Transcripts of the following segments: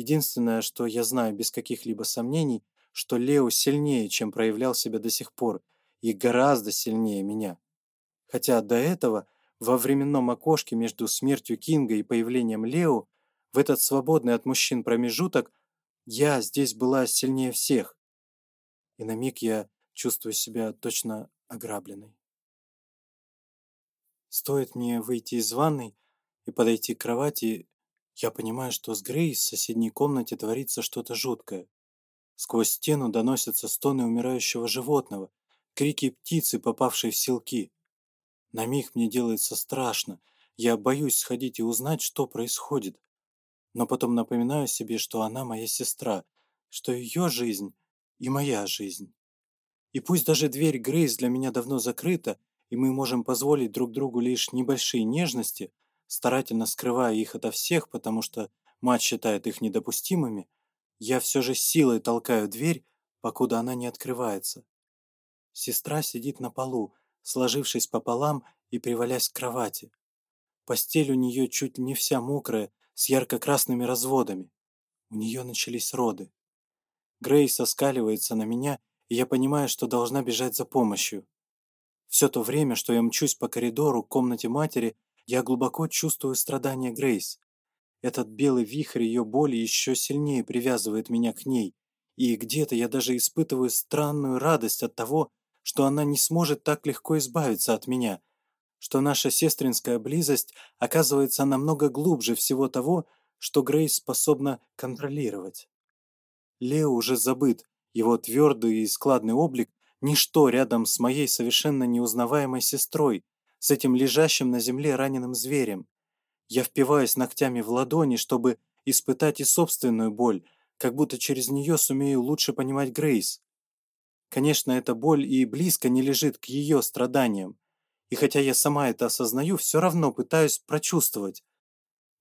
Единственное, что я знаю без каких-либо сомнений, что Лео сильнее, чем проявлял себя до сих пор, и гораздо сильнее меня. Хотя до этого, во временном окошке между смертью Кинга и появлением Лео, в этот свободный от мужчин промежуток, я здесь была сильнее всех. И на миг я чувствую себя точно ограбленной. Стоит мне выйти из ванной и подойти к кровати, я понимаю, что с Грейс в соседней комнате творится что-то жуткое. Сквозь стену доносятся стоны умирающего животного, крики птицы, попавшей в селки. На миг мне делается страшно, я боюсь сходить и узнать, что происходит. Но потом напоминаю себе, что она моя сестра, что ее жизнь и моя жизнь. И пусть даже дверь Грейс для меня давно закрыта, и мы можем позволить друг другу лишь небольшие нежности – старательно скрывая их ото всех, потому что мать считает их недопустимыми, я все же силой толкаю дверь, покуда она не открывается. Сестра сидит на полу, сложившись пополам и привалясь к кровати. Постель у нее чуть не вся мокрая, с ярко-красными разводами. У нее начались роды. Грей соскаливается на меня, и я понимаю, что должна бежать за помощью. Все то время, что я мчусь по коридору к комнате матери, я глубоко чувствую страдания Грейс. Этот белый вихрь ее боли еще сильнее привязывает меня к ней, и где-то я даже испытываю странную радость от того, что она не сможет так легко избавиться от меня, что наша сестринская близость оказывается намного глубже всего того, что Грейс способна контролировать. Лео уже забыт, его твердый и складный облик – ничто рядом с моей совершенно неузнаваемой сестрой, с этим лежащим на земле раненым зверем. Я впиваюсь ногтями в ладони, чтобы испытать и собственную боль, как будто через нее сумею лучше понимать Грейс. Конечно, эта боль и близко не лежит к ее страданиям. И хотя я сама это осознаю, все равно пытаюсь прочувствовать.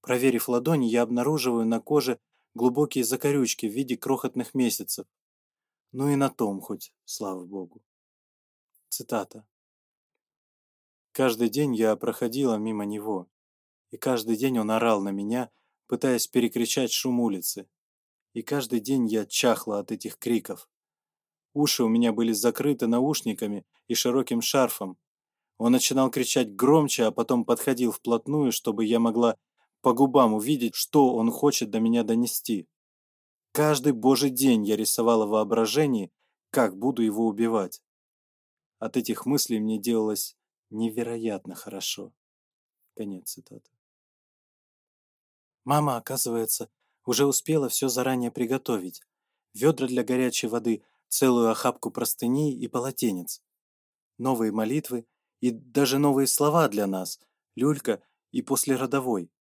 Проверив ладони, я обнаруживаю на коже глубокие закорючки в виде крохотных месяцев. Ну и на том хоть, слава богу. Цитата. Каждый день я проходила мимо него, и каждый день он орал на меня, пытаясь перекричать шум улицы. И каждый день я чахла от этих криков. Уши у меня были закрыты наушниками и широким шарфом. Он начинал кричать громче, а потом подходил вплотную, чтобы я могла по губам увидеть, что он хочет до меня донести. Каждый божий день я рисовала воображение, как буду его убивать. От этих мыслей мне делалось невероятно хорошо. Конец цитаты. Мама, оказывается, уже успела все заранее приготовить. Ведра для горячей воды, целую охапку простыней и полотенец. Новые молитвы и даже новые слова для нас, люлька и послеродовой.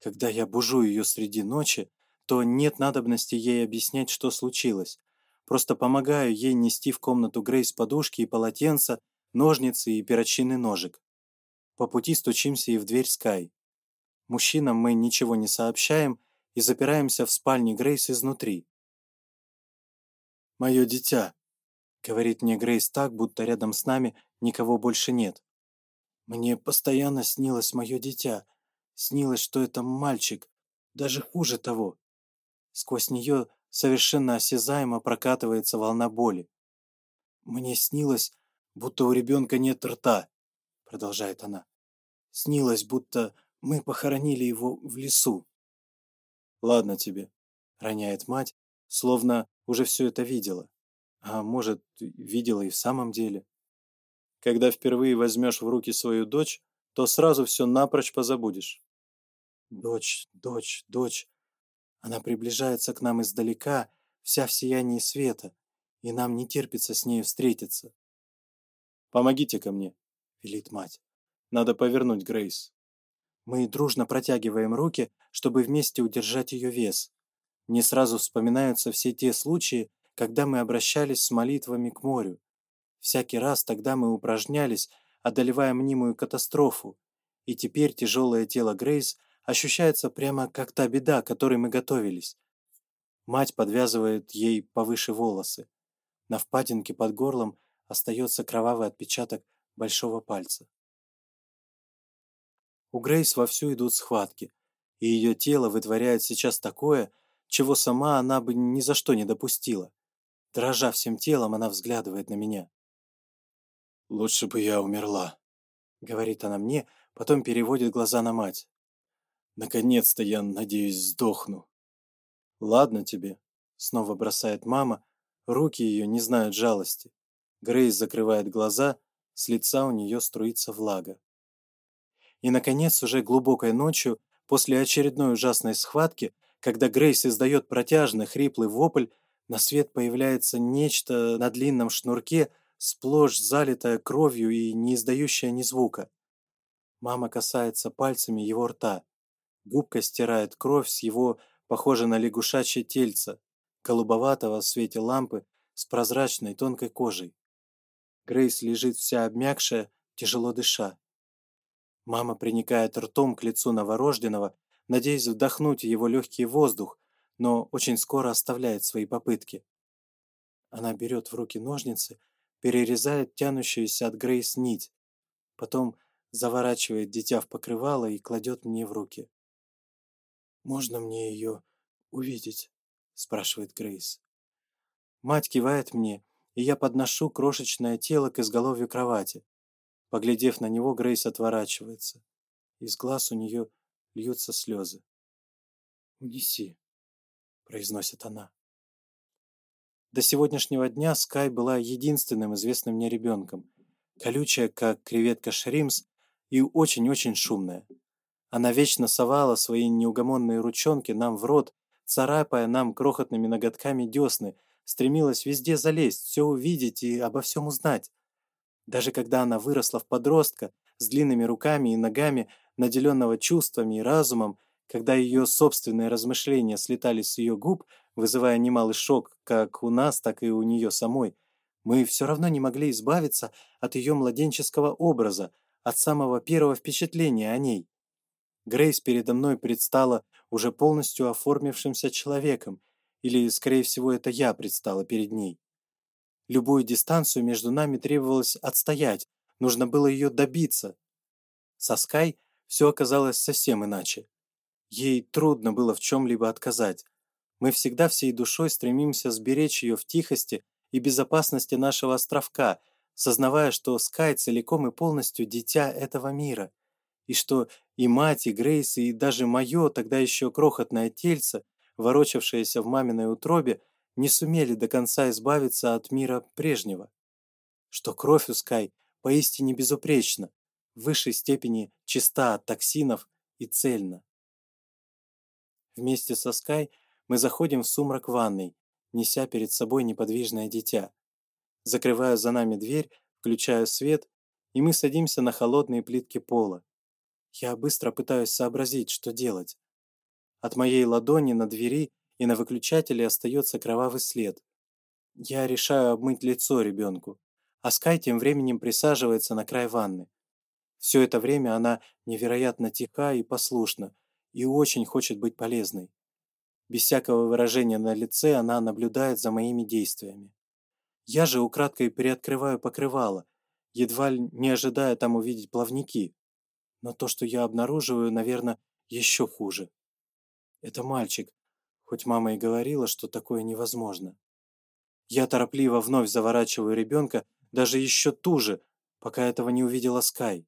Когда я бужу ее среди ночи, то нет надобности ей объяснять, что случилось. Просто помогаю ей нести в комнату Грейс подушки и полотенца ножницы и перочинный ножик. По пути стучимся и в дверь Скай. Мужчинам мы ничего не сообщаем и запираемся в спальне Грейс изнутри. «Мое дитя», — говорит мне Грейс так, будто рядом с нами никого больше нет. «Мне постоянно снилось мое дитя. Снилось, что это мальчик. Даже хуже того». Сквозь нее совершенно осязаемо прокатывается волна боли. Мне снилось, будто у ребенка нет рта», — продолжает она. «Снилось, будто мы похоронили его в лесу». «Ладно тебе», — роняет мать, словно уже все это видела. А может, видела и в самом деле. Когда впервые возьмешь в руки свою дочь, то сразу все напрочь позабудешь. Дочь, дочь, дочь. Она приближается к нам издалека, вся в сиянии света, и нам не терпится с нею встретиться. Помогите ко мне», — велит мать. «Надо повернуть Грейс». Мы дружно протягиваем руки, чтобы вместе удержать ее вес. Мне сразу вспоминаются все те случаи, когда мы обращались с молитвами к морю. Всякий раз тогда мы упражнялись, одолевая мнимую катастрофу, и теперь тяжелое тело Грейс ощущается прямо как та беда, к которой мы готовились. Мать подвязывает ей повыше волосы. На впадинке под горлом остается кровавый отпечаток большого пальца. У Грейс вовсю идут схватки, и ее тело вытворяет сейчас такое, чего сама она бы ни за что не допустила. Дрожа всем телом, она взглядывает на меня. «Лучше бы я умерла», — говорит она мне, потом переводит глаза на мать. «Наконец-то я, надеюсь, сдохну». «Ладно тебе», — снова бросает мама, руки ее не знают жалости. Грейс закрывает глаза, с лица у нее струится влага. И, наконец, уже глубокой ночью, после очередной ужасной схватки, когда Грейс издает протяжный хриплый вопль, на свет появляется нечто на длинном шнурке, сплошь залитое кровью и не издающее ни звука. Мама касается пальцами его рта. Губка стирает кровь с его, похоже на лягушачье тельце, голубоватого в свете лампы с прозрачной тонкой кожей. Грейс лежит вся обмякшая, тяжело дыша. Мама приникает ртом к лицу новорожденного, надеясь вдохнуть его легкий воздух, но очень скоро оставляет свои попытки. Она берет в руки ножницы, перерезает тянущуюся от Грейс нить, потом заворачивает дитя в покрывало и кладет мне в руки. «Можно мне ее увидеть?» — спрашивает Грейс. Мать кивает мне, и я подношу крошечное тело к изголовью кровати. Поглядев на него, Грейс отворачивается. Из глаз у нее льются слезы. «Унеси», — произносит она. До сегодняшнего дня Скай была единственным известным мне ребенком, колючая, как креветка Шримс, и очень-очень шумная. Она вечно совала свои неугомонные ручонки нам в рот, царапая нам крохотными ноготками десны — стремилась везде залезть, все увидеть и обо всем узнать. Даже когда она выросла в подростка, с длинными руками и ногами, наделенного чувствами и разумом, когда ее собственные размышления слетали с ее губ, вызывая немалый шок как у нас, так и у нее самой, мы все равно не могли избавиться от ее младенческого образа, от самого первого впечатления о ней. Грейс передо мной предстала уже полностью оформившимся человеком, или, скорее всего, это я предстала перед ней. Любую дистанцию между нами требовалось отстоять, нужно было ее добиться. Со Скай все оказалось совсем иначе. Ей трудно было в чем-либо отказать. Мы всегда всей душой стремимся сберечь ее в тихости и безопасности нашего островка, сознавая, что Скай целиком и полностью дитя этого мира, и что и мать, и Грейс, и даже мое тогда еще крохотное тельце — ворочавшиеся в маминой утробе, не сумели до конца избавиться от мира прежнего. Что кровь у Скай поистине безупречна, в высшей степени чиста от токсинов и цельна. Вместе со Скай мы заходим в сумрак ванной, неся перед собой неподвижное дитя. Закрываю за нами дверь, включаю свет, и мы садимся на холодные плитки пола. Я быстро пытаюсь сообразить, что делать. От моей ладони на двери и на выключателе остается кровавый след. Я решаю обмыть лицо ребенку, а Скай тем временем присаживается на край ванны. Все это время она невероятно тиха и послушна, и очень хочет быть полезной. Без всякого выражения на лице она наблюдает за моими действиями. Я же украдкой переоткрываю покрывало, едва не ожидая там увидеть плавники. Но то, что я обнаруживаю, наверное, еще хуже. Это мальчик, хоть мама и говорила, что такое невозможно. Я торопливо вновь заворачиваю ребенка, даже еще туже, пока этого не увидела Скай.